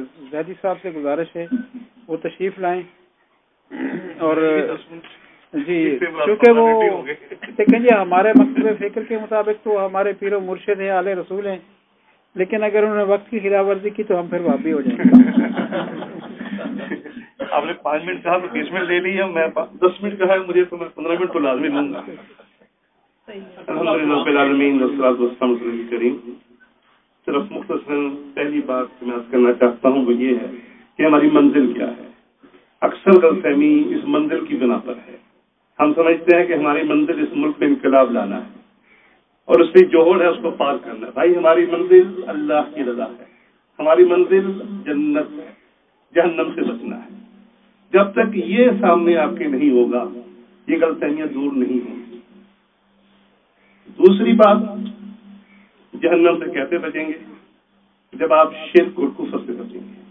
زیدی صاحب سے گزارش ہے وہ تشریف لائیں۔ اور جی کیونکہ وہ دیکھیں جی ہمارے مکتب فکر کے مطابق تو ہمارے پیر و مرشد ہیں اعلی رسول ہیں۔ لیکن اگر انہوں نے وقت کی خلاف ورزی کی تو ہم پھر واپی ہو جائیں۔ گے آپ نے پانچ منٹ کہا تو بیس منٹ لے لی ہے میں دس منٹ کہا ہے مجھے تو میں پندرہ منٹ تو لازمی لوں گا۔ الحمد للہ کریم صرف مختصر پہلی بات میں کرنا چاہتا ہوں وہ یہ ہے کہ ہماری منزل کیا ہے۔ اکثر غلط فہمی اس منزل کی بنا پر ہے۔ ہم سمجھتے ہیں کہ ہماری منزل اس ملک میں انقلاب لانا ہے اور اس سے جوہر ہے اس کو پار کرنا ہے۔ بھائی، ہماری منزل اللہ کی رضا ہے۔ ہماری منزل جنت ہے، جہنم سے بچنا ہے۔ جب تک یہ سامنے آپ کے نہیں ہوگا، یہ غلط فہمیاں دور نہیں ہوں گی۔ دوسری بات جہنم سے کیسے بچیں گے، جب آپ شرک اور کفر سے بچیں گے۔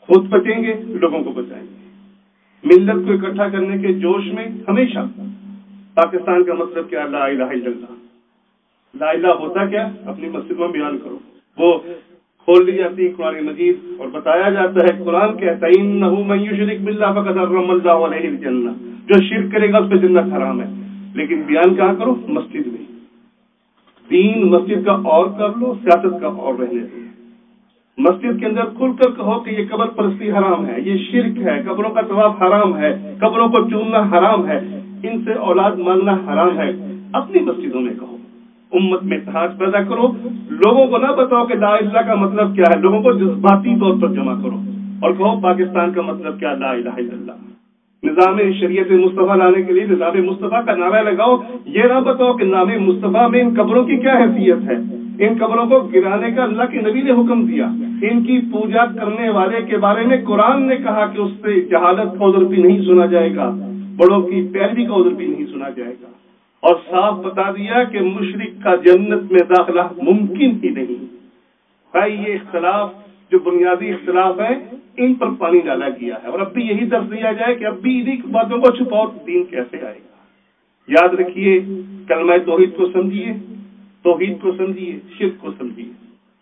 خود بچیں گے، لوگوں کو بچائیں گے۔ ملت کو اکٹھا کرنے کے جوش میں ہمیشہ پاکستان کا مطلب کیا؟ لا الہ الا اللہ۔ لا الہ ہوتا کیا؟ اپنی مسجد میں بیان کرو۔ وہ کھول دی جاتی ہے قرآن مجید اور بتایا جاتا ہے، قرآن کہتا ہے جو شرک کرے گا، اس پہ جنت حرام ہے۔ لیکن بیان کہاں کرو؟ مسجد دین مسجد کا اور کر لو، سیاست کا اور رہنے دو مسجد کے اندر کھل کر کہو کہ یہ قبر پرستی حرام ہے، یہ شرک ہے، قبروں کا طواف حرام ہے، قبروں کو چوننا حرام ہے، ان سے اولاد مانگنا حرام ہے۔ اپنی مسجدوں میں کہو۔ امت میں اتحاد پیدا کرو۔ لوگوں کو نہ بتاؤ کہ لا اللہ کا مطلب کیا ہے، لوگوں کو جذباتی طور پر جمع کرو۔ اور کہو، پاکستان کا مطلب کیا لا الہ الا اللہ۔ نظام شریعت مصطفیٰ لانے کے لیے نظام مصطفیٰ کا نعرہ لگاؤ، یہ نہ بتاؤ کہ نام مصطفیٰ میں ان قبروں کی کیا حیثیت ہے؟ ان قبروں کو گرانے کا اللہ کے نبی نے حکم دیا۔ ان کی پوجا کرنے والے کے بارے میں قرآن نے کہا کہ اس سے جہالت کا ادھر بھی نہیں سنا جائے گا، بڑوں کی پیروی کا ادھر بھی نہیں سنا جائے گا۔ اور صاف بتا دیا کہ مشرق کا جنت میں داخلہ ممکن ہی نہیں۔ بھائی، یہ اختلاف جو بنیادی اختلاف ہے ان پر پانی ڈالا گیا ہے اور اب بھی یہی درد دیا جائے کہ اب بھی انہیں باتوں کو چھپاؤ، دین کیسے آئے گا؟ یاد رکھیے، کلمہ توحید کو سمجھیے، توحید کو سمجھیے، شرک کو سمجھیے۔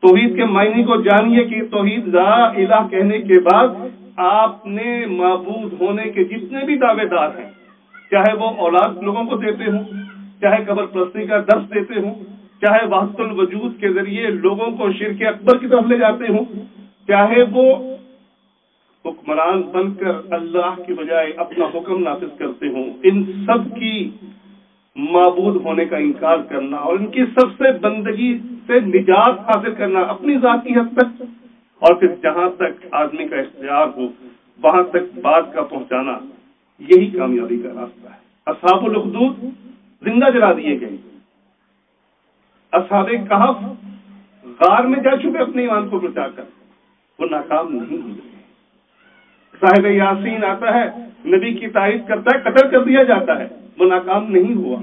توحید کے معنی کو جانیے کہ توحید لا الہ کہنے کے بعد آپ نے معبود ہونے کے جتنے بھی دعوے دار ہیں، چاہے وہ اولاد لوگوں کو دیتے ہوں، چاہے قبر پرستی کا درس دیتے ہوں، چاہے واسط الوجود کے ذریعے لوگوں کو شرک اکبر کی طرف لے جاتے ہوں، چاہے وہ حکمران بن کر اللہ کی بجائے اپنا حکم نافذ کرتے ہوں۔ ان سب کی معبود ہونے کا انکار کرنا اور ان کی سب سے بندگی سے نجات حاصل کرنا اپنی ذاتی حد تک اور پھر جہاں تک آدمی کا اختیار ہو، وہاں تک بات کا پہنچانا، یہی کامیابی کا راستہ ہے۔ اصحاب الخدود زندہ جلا دیے گئے۔ اصحاب کہف غار میں جا چکے اپنے ایمان کو بچا کر۔ وہ ناکام نہیں ہوئے۔ صاحب یاسین آتا ہے، نبی کی تعریف کرتا ہے قتل کر دیا جاتا ہے، وہ ناکام نہیں ہوا۔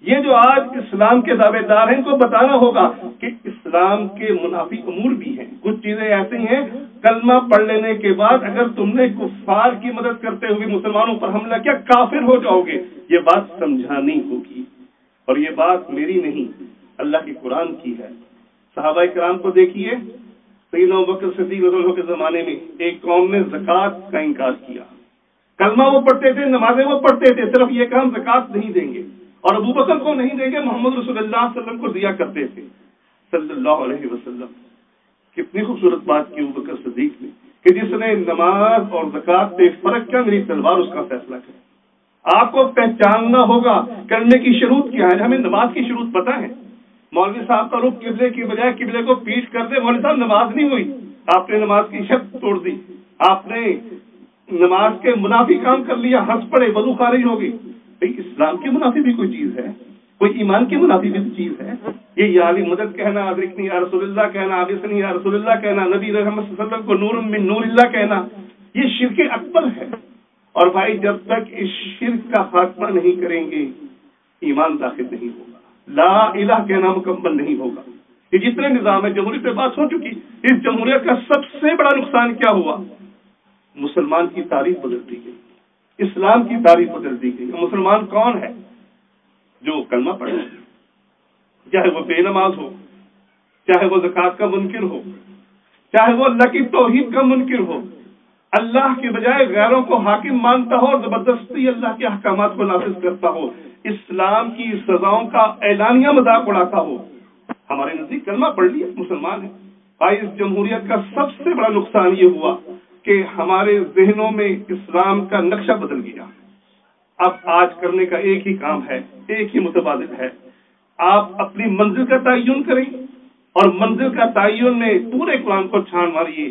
یہ جو آج اسلام کے دعوے دار ہیں، ان کو بتانا ہوگا کہ اسلام کے منافی امور بھی ہیں۔ کچھ چیزیں ایسی ہیں، کلمہ پڑھ لینے کے بعد اگر تم نے کفار کی مدد کرتے ہوئے مسلمانوں پر حملہ کیا، کافر ہو جاؤ گے۔ یہ بات سمجھانی ہوگی۔ اور یہ بات میری نہیں، اللہ کی قرآن کی ہے۔ صحابہ کرام کو دیکھیے سیدنا بکر صدیق اللہ کے زمانے میں ایک قوم نے زکوٰۃ کا انکار کیا۔ کلمہ وہ پڑھتے تھے، نمازیں وہ پڑھتے تھے، صرف یہ کام زکوٰۃ نہیں دیں گے۔ اور ابو بکر کو نہیں دیں گے، محمد رسول اللہ علیہ وسلم کو دیا کرتے تھے۔ صلی اللہ علیہ وسلم۔ کتنی خوبصورت بات کی ابو بکر صدیق نے کہ جس نے نماز اور زکوٰۃ پہ فرق کیا، میری تلوار اس کا فیصلہ کرے۔ آپ کو پہچاننا ہوگا، کرنے کی شروط کیا ہے، ہمیں نماز کی شروط پتہ ہے۔ مولوی صاحب کا رخ قبلے کی بجائے قبلے کو پیٹ کر دے، مولوی صاحب نماز نہیں ہوئی۔ آپ نے نماز کی شرط توڑ دی۔ آپ نے نماز کے منافی کام کر لیا، ہنس پڑے، وضو خارج ہوگی۔ بھائی، اسلام کی منافی بھی کوئی چیز ہے؟ کوئی ایمان کی منافی بھی چیز ہے؟ یہ یا علی مدد کہنا رکنی یا رسول اللہ کہنا عابسنی یا رسول اللہ کہنا، نبی رحمت صلی اللہ علیہ وسلم کو نور من نور اللہ کہنا، یہ شرک اکبر ہے۔ اور بھائی، جب تک اس شرک کا خاتمہ نہیں کریں گے، ایمان داخل نہیں ہوگا۔ لا الہ کہنا مکمل نہیں ہوگا۔ یہ جتنے نظام ہے، جمہوریت پہ بات ہو چکی۔ اس جمہوریت کا سب سے بڑا نقصان کیا ہوا؟ مسلمان کی تعریف بدل دی گئی۔ اسلام کی تعریف بدل دی گئی۔ مسلمان کون ہے؟ جو کلمہ پڑھے۔ چاہے وہ بے نماز ہو، چاہے وہ زکوٰۃ کا منکر ہو، چاہے وہ اللہ کی توحید کا منکر ہو۔ اللہ کے بجائے غیروں کو حاکم مانتا ہو اور زبردستی اللہ کے احکامات کو نافذ کرتا ہو۔ اسلام کی سزاؤں کا اعلانیہ مذاق اڑاتا ہو۔ ہمارے نزدیک کلمہ پڑھ لیا مسلمان ہے آئی اس جمہوریت کا سب سے بڑا نقصان یہ ہوا کہ ہمارے ذہنوں میں اسلام کا نقشہ بدل گیا۔ اب آج کرنے کا ایک ہی کام ہے، ایک ہی متبادل ہے۔ آپ اپنی منزل کا تعین کریں اور منزل کا تعین میں پورے قرآن کو چھان ماریے۔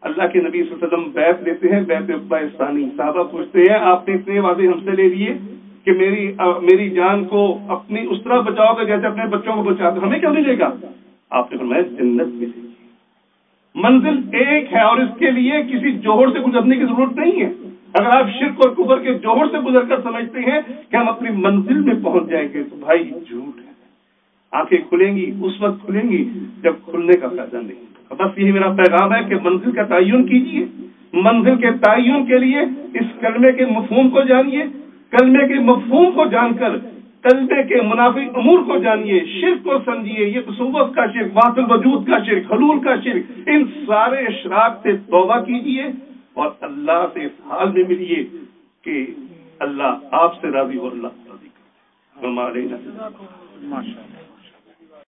اللہ کے نبی صلی اللہ علیہ وسلم بیت لیتے ہیں بیت ثانی صحابہ پوچھتے ہیں، آپ نے اتنے واضح ہم سے لے لیے۔ کہ میری میری جان کو اپنی اس طرح بچاؤ گے جیسے اپنے بچوں کو بچاتے ہمیں کیا ملے گا؟ آپ نے فرمایا جنت ملے گی منزل ایک ہے اور اس کے لیے کسی جوہر سے گزرنے کی ضرورت نہیں ہے۔ اگر آپ شرک اور کبر کے جوہر سے گزر کر سمجھتے ہیں کہ ہم اپنی منزل میں پہنچ جائیں گے تو بھائی جھوٹ ہے۔ آنکھیں کھلیں گی، اس وقت کھلیں گی جب کھلنے کا فائدہ نہیں بس یہی میرا پیغام ہے کہ منزل کا تعین کیجیے منزل کے تعین کے لیے اس کلمے کے مفہوم کو جانیے۔ کلمے کے مفہوم کو جان کر، کلمے کے منافع امور کو جانیے، شرک کو سمجھیے، یہ قصوبت کا شرک واطل وجود کا شرک، حلول کا شرک، ان سارے اشراق سے توبہ کیجیے اور اللہ سے اس حال میں ملیے کہ اللہ آپ سے راضی اور اللہ راضی ماشاء اللہ